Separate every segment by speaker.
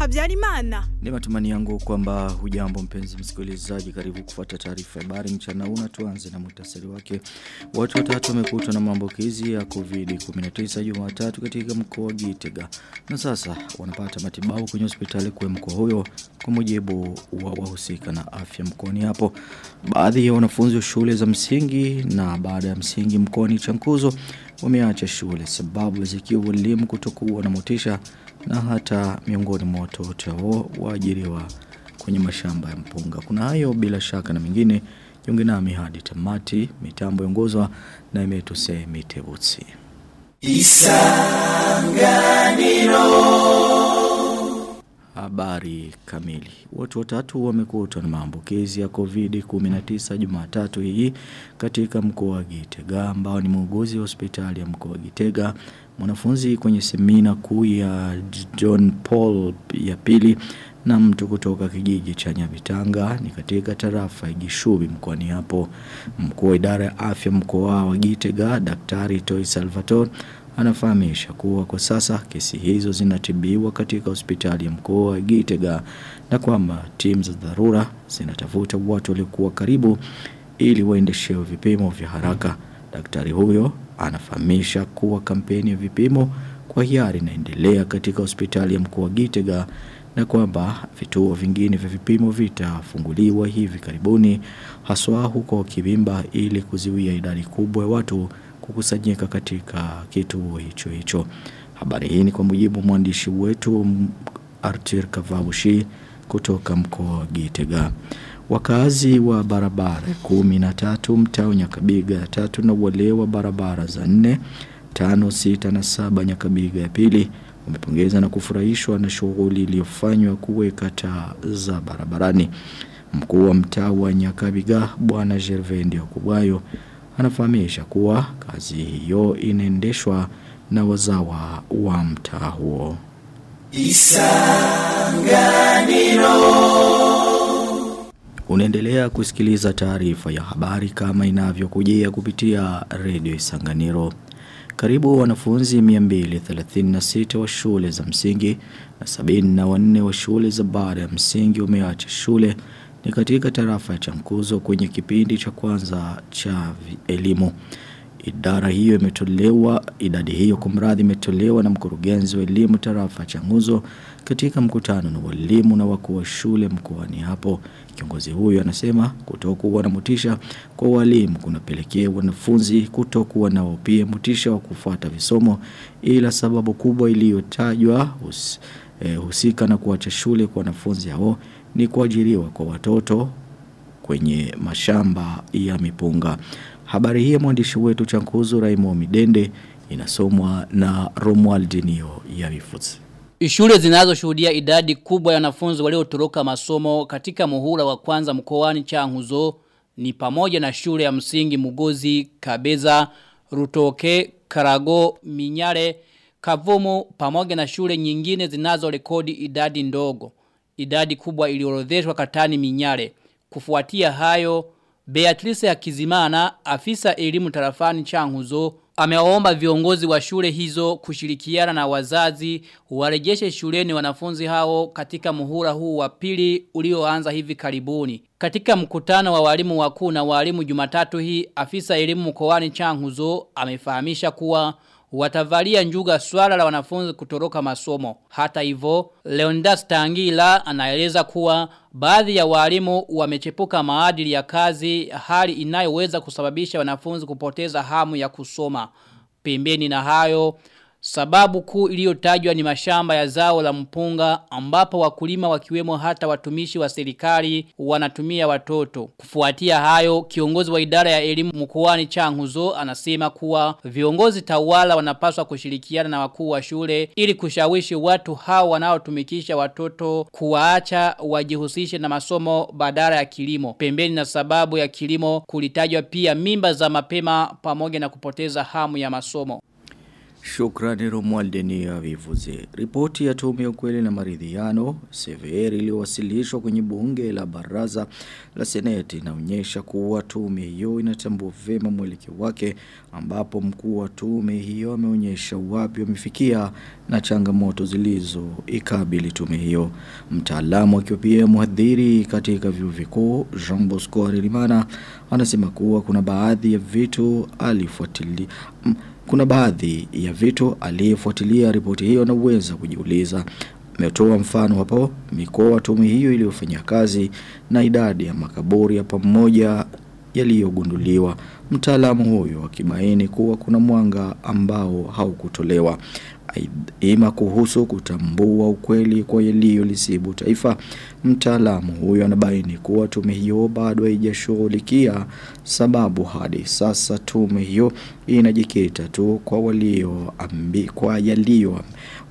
Speaker 1: Habyarimana.
Speaker 2: Ni matumani yangu kwamba hujambo mpenzi msikilizaji karibu kufuata taarifa habari mchana una tuanze na muhtasari wake. Watu watatu wamekutwa na maambukizi ya COVID-19 Jumatatu katika mkoa wa Gitega. Na sasa wanapata matibabu kwenye hospitali kwa mkoa huyo kwa mujibu wa wahusika na afya mkoani hapo. Baadhi ya wanafunzi wa shule za msingi na baada ya msingi mkoani Chankuzo wameacha shule sababu zikiwa walimu kutokuwa na motisha na hata miongoni mwa watoto waajiriwa kwenye mashamba ya mpunga. Kuna hayo bila shaka na mengine jiunge nami hadi tamati mitambo yongozwa na imetuse mitebutsi. Habari kamili. Watu watatu wamekutwa na maambukizi ya COVID-19 Jumatatu hii katika mkoa wa Gitega ambao ni muuguzi wa hospitali ya mkoa wa Gitega, mwanafunzi kwenye semina kuu ya John Paul ya pili na mtu kutoka kijiji cha Nyabitanga ni katika tarafa ya Gishubi mkoani hapo. Mkuu wa idara ya afya mkoa wa Gitega, Daktari Toy Salvatore anafahamisha kuwa kwa sasa kesi hizo zinatibiwa katika hospitali ya mkoa wa Gitega na kwamba timu za dharura zinatafuta watu waliokuwa karibu ili waendeshewe vipimo vya haraka. Daktari huyo anafahamisha kuwa kampeni ya vipimo kwa hiari inaendelea katika hospitali ya mkoa wa Gitega na kwamba vituo vingine vya vipimo vitafunguliwa hivi karibuni haswa huko Kibimba ili kuziwia idadi kubwa ya watu kukusanyika katika kituo hicho hicho. Habari hii ni kwa mujibu mwandishi wetu Arthur Kavabushi kutoka mkoa Gitega. Wakazi wa barabara kumi na tatu mtao Nyakabiga ya tatu na wale wa barabara za nne tano sita na saba Nyakabiga ya pili wamepongeza na kufurahishwa na shughuli iliyofanywa kuweka taa za barabarani. Mkuu wa mtaa wa Nyakabiga bwana Gervendi Okubwayo anafahamisha kuwa kazi hiyo inaendeshwa na wazawa wa mtaa huo. Isanganiro Unaendelea kusikiliza taarifa ya habari kama inavyokujia kupitia redio Isanganiro. Karibu wanafunzi 236 wa shule za msingi na 74 wa shule za baada ya msingi wameacha shule ni katika tarafa ya Chankuzo kwenye kipindi cha kwanza cha elimu. Idara hiyo imetolewa idadi hiyo kumradhi imetolewa na mkurugenzi wa elimu tarafa Changuzo katika mkutano na walimu na wakuu wa shule mkoani hapo. Kiongozi huyo anasema kutokuwa na motisha kwa walimu kunapelekea wanafunzi kutokuwa nao pia mutisha wa kufuata visomo ila sababu kubwa iliyotajwa hus, eh, husika na kuacha shule kwa wanafunzi hao ni kuajiriwa kwa watoto kwenye mashamba ya mipunga. Habari hii mwandishi wetu Chankuzu Raimo Midende inasomwa na Romualdinio ya Mifuzi.
Speaker 3: Shule zinazoshuhudia idadi kubwa ya wanafunzi waliotoroka masomo katika muhula wa kwanza mkoani Changuzo ni pamoja na shule ya msingi Mugozi, Kabeza, Rutoke, Karago, Minyare, Kavumu pamoja na shule nyingine zinazo rekodi idadi ndogo. Idadi kubwa iliorodheshwa katani Minyare. Kufuatia hayo, Beatrice ya Kizimana, afisa elimu tarafani Changuzo, amewaomba viongozi wa shule hizo kushirikiana na wazazi warejeshe shuleni wanafunzi hao katika muhula huu wa pili ulioanza hivi karibuni. Katika mkutano wa walimu wakuu na walimu Jumatatu hii, afisa elimu mkoani Changuzo amefahamisha kuwa watavalia njuga swala la wanafunzi kutoroka masomo. Hata hivyo, Leondas Tangila anaeleza kuwa baadhi ya walimu wamechepuka maadili ya kazi hali inayoweza kusababisha wanafunzi kupoteza hamu ya kusoma. Pembeni na hayo, sababu kuu iliyotajwa ni mashamba ya zao la mpunga ambapo wakulima wakiwemo hata watumishi wa serikali wanatumia watoto. Kufuatia hayo, kiongozi wa idara ya elimu mkoani Changuzo anasema kuwa viongozi tawala wanapaswa kushirikiana na wakuu wa shule ili kushawishi watu hao wanaotumikisha watoto kuwaacha wajihusishe na masomo badala ya kilimo. Pembeni na sababu ya kilimo kulitajwa pia mimba za mapema pamoja na kupoteza hamu ya masomo.
Speaker 2: Shukrani Romualdeni ya vivuze. Ripoti ya tume ya ukweli na maridhiano, severi iliyowasilishwa kwenye bunge la baraza la seneti inaonyesha kuwa tume hiyo inatambua vema mwelekeo wake ambapo mkuu wa tume hiyo ameonyesha wapi wamefikia na changamoto zilizo ikabili tume hiyo. Mtaalamu akiwa pia mhadhiri katika vyuo vikuu Jean Bosco anasema kuwa kuna baadhi ya vitu alifuatilia kuna baadhi ya vitu aliyefuatilia ripoti hiyo na uweza kujiuliza. Ametoa mfano hapo mikoa tumi hiyo iliyofanya kazi na idadi ya makaburi ya pamoja yaliyogunduliwa. Mtaalamu huyo akibaini kuwa kuna mwanga ambao haukutolewa. Ima kuhusu kutambua ukweli kwa yaliyolisibu taifa. Mtaalamu huyo anabaini kuwa tume hiyo bado haijashughulikia sababu hadi sasa tume hiyo inajikita tu kwa walio ambi, kwa yaliyo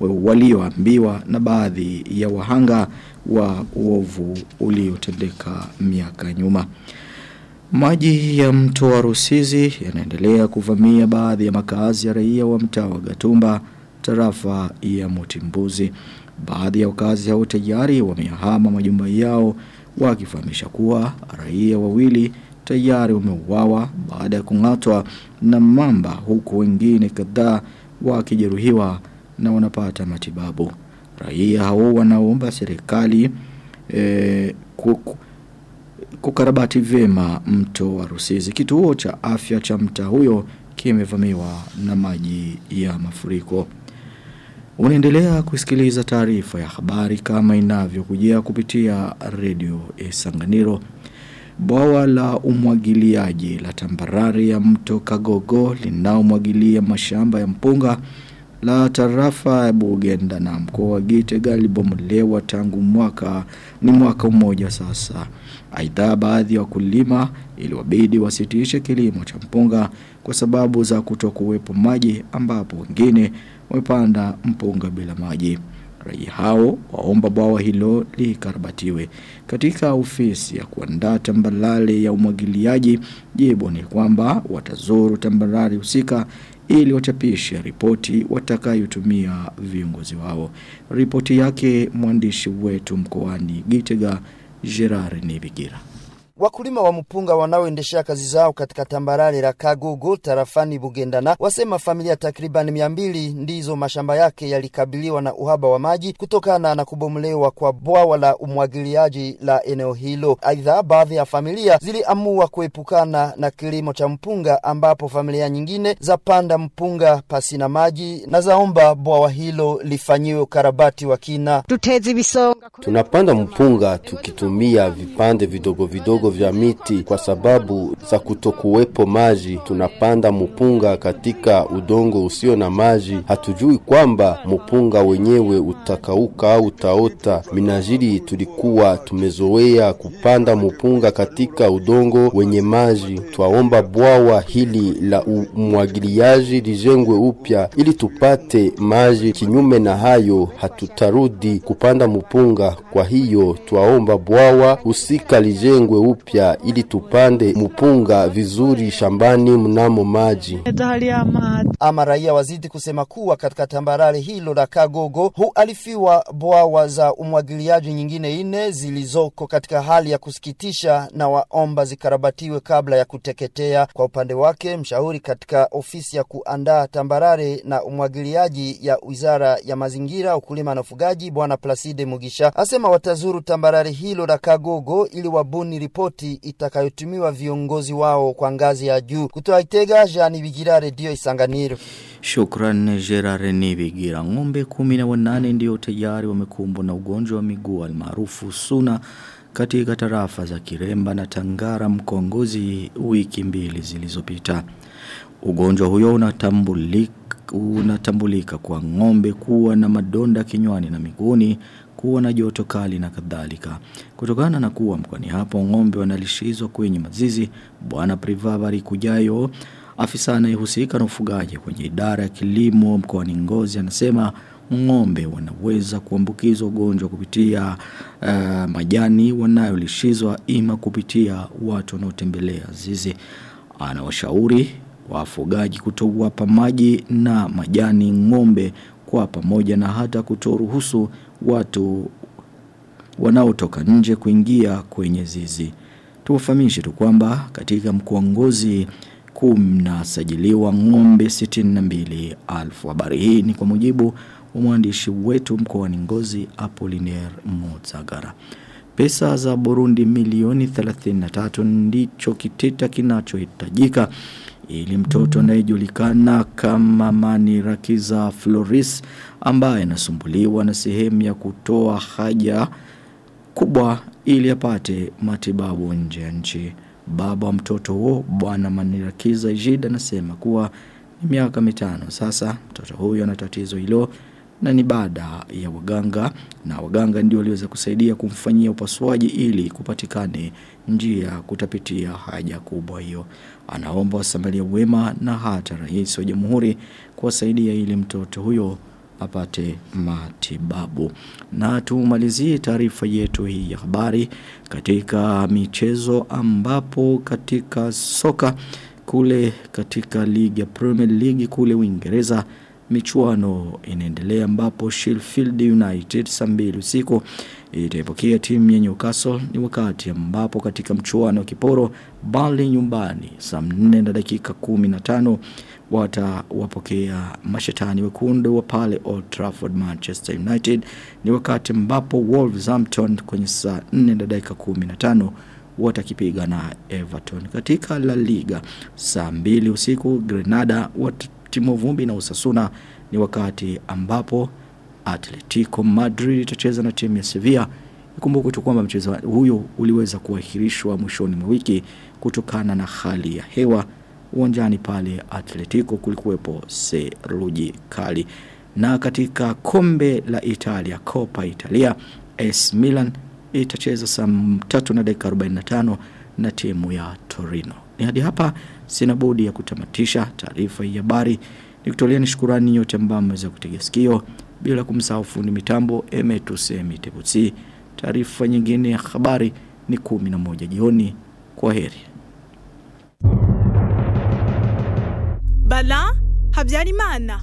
Speaker 2: walioambiwa na baadhi ya wahanga wa uovu uliotendeka miaka nyuma. Maji ya mto wa Rusizi yanaendelea kuvamia baadhi ya makazi ya raia wa mtaa wa Gatumba tarafa ya Mutimbuzi. Baadhi ya wakazi hao tayari wamehama majumba yao wakifahamisha kuwa raia wawili tayari wameuawa baada ya kung'atwa na mamba huku wengine kadhaa wakijeruhiwa na wanapata matibabu. Raia hao wanaomba serikali e, kuku, kukarabati vyema mto wa Rusizi. Kituo cha afya cha mta huyo kimevamiwa na maji ya mafuriko. Unaendelea kusikiliza taarifa ya habari kama inavyokujia kupitia redio Isanganiro. Bwawa la umwagiliaji la tambarari ya mto Kagogo linaomwagilia mashamba ya mpunga la tarafa ya Bugenda na mkoa wa Gitega libomolewa tangu mwaka ni mwaka mmoja sasa. Aidha baadhi ya wakulima iliwabidi wasitishe kilimo cha mpunga kwa sababu za kutokuwepo maji ambapo wengine wamepanda mpunga bila maji. Raia hao waomba bwawa hilo likarabatiwe. Katika ofisi ya kuandaa tambalale ya umwagiliaji, jibu ni kwamba watazuru tambalale husika ili wachapishe ripoti watakayotumia viongozi wao. Ripoti yake mwandishi wetu mkoani Gitega Gerard Nibigira.
Speaker 4: Wakulima wa mpunga wanaoendeshea kazi zao katika tambarare la Kagogo tarafani Bugendana wasema familia takriban mia mbili ndizo mashamba yake yalikabiliwa na uhaba wa maji kutokana na kubomolewa kwa bwawa la umwagiliaji la eneo hilo. Aidha, baadhi ya familia ziliamua kuepukana na kilimo cha mpunga, ambapo familia nyingine zapanda mpunga pasina maji na zaomba bwawa hilo lifanyiwe ukarabati wa kina.
Speaker 5: Tunapanda mpunga tukitumia vipande vidogo vidogo vya miti kwa sababu za kutokuwepo maji. Tunapanda mupunga katika udongo usio na maji. Hatujui kwamba mupunga wenyewe utakauka au utaota. Minajili tulikuwa tumezoea kupanda mupunga katika udongo wenye maji. Twaomba bwawa hili la umwagiliaji lijengwe upya ili tupate maji. Kinyume na hayo, hatutarudi kupanda mupunga. Kwa hiyo twaomba bwawa husika lijengwe upya ili tupande mpunga vizuri shambani mnamo maji.
Speaker 4: Ama raia wazidi kusema kuwa katika tambarare hilo la Kagogo hualifiwa bwawa za umwagiliaji nyingine ine zilizoko katika hali ya kusikitisha na waomba zikarabatiwe kabla ya kuteketea. Kwa upande wake, mshauri katika ofisi ya kuandaa tambarare na umwagiliaji ya Wizara ya Mazingira, Ukulima na Ufugaji, Bwana Placide Mugisha asema watazuru tambarare hilo la Kagogo ili wabuni ripoti itakayotumiwa viongozi wao kwa ngazi ya juu. Kutoa Itega, Jean Bigira, Redio Isanganiro.
Speaker 2: Shukran Gerard Nibigira. Ng'ombe kumi na wanane ndio tayari wamekumbwa na ugonjwa wa miguu almaarufu suna katika tarafa za Kiremba na Tangara mkongozi wiki mbili zilizopita. Ugonjwa huyo unatambulika unatambulika kwa ng'ombe kuwa na madonda kinywani na miguuni kuwa na joto kali na kadhalika. Kutokana na kuwa mkoani hapo ng'ombe wanalishizwa kwenye mazizi, bwana Privavari Kujayo, afisa anayehusika na ufugaji kwenye idara ya kilimo mkoani Ngozi anasema ng'ombe wanaweza kuambukizwa ugonjwa kupitia uh, majani wanayolishizwa ima kupitia watu wanaotembelea zizi. Anawashauri wafugaji kutowapa maji na majani ng'ombe kwa pamoja na hata kutoruhusu watu wanaotoka nje kuingia kwenye zizi. Tuwafahamishe tu kwamba katika mkoa Ngozi kumnasajiliwa ng'ombe 62 alfu. Habari hii ni kwa mujibu wa mwandishi wetu mkoani Ngozi Apollinaire Mozagara. Pesa za Burundi milioni 33 ndicho kitita kinachohitajika ili mtoto anayejulikana kama mani rakiza Floris ambaye anasumbuliwa na sehemu ya kutoa haja kubwa ili apate matibabu nje ya nchi. Baba wa mtoto huo bwana Manirakiza Jida anasema kuwa ni miaka mitano sasa mtoto huyo ana tatizo hilo na ni baada ya waganga na waganga ndio waliweza kusaidia kumfanyia upasuaji ili kupatikane njia kutapitia haja kubwa hiyo. Anaomba wasamalia wema na hata rais wa jamhuri kuwasaidia ili mtoto huyo apate matibabu. Na tumalizie taarifa yetu hii ya habari katika michezo ambapo katika soka kule katika ligi ya Premier League kule Uingereza michuano inaendelea ambapo Sheffield United saa mbili usiku itaipokea timu ya Newcastle. Ni wakati ambapo katika mchuano wa kiporo Burnley nyumbani saa 4 na dakika 15 watawapokea mashetani wekundu wa pale Old Trafford Manchester United. Ni wakati ambapo Wolverhampton kwenye saa 4 na dakika 15 watakipiga na Everton. Katika La Liga saa 2 usiku Grenada wat timu vumbi na Usasuna ni wakati ambapo Atletico Madrid itacheza na timu ya Sevilla. Ikumbuke tu kwamba mchezo huyo uliweza kuahirishwa mwishoni mwa wiki kutokana na hali ya hewa uwanjani pale Atletico kulikuwepo seruji kali. Na katika kombe la Italia Coppa Italia AS Milan itacheza saa 3 na dakika 45 na timu ya Torino. Ni hadi hapa sina budi ya kutamatisha taarifa hii habari. Nikutolea shukurani yote ambao mmeweza kutega sikio bila kumsahau fundi mitambo emetusemi tebusi Taarifa nyingine ya habari ni 11 jioni. Kwa heri.
Speaker 1: Bala Habyarimana.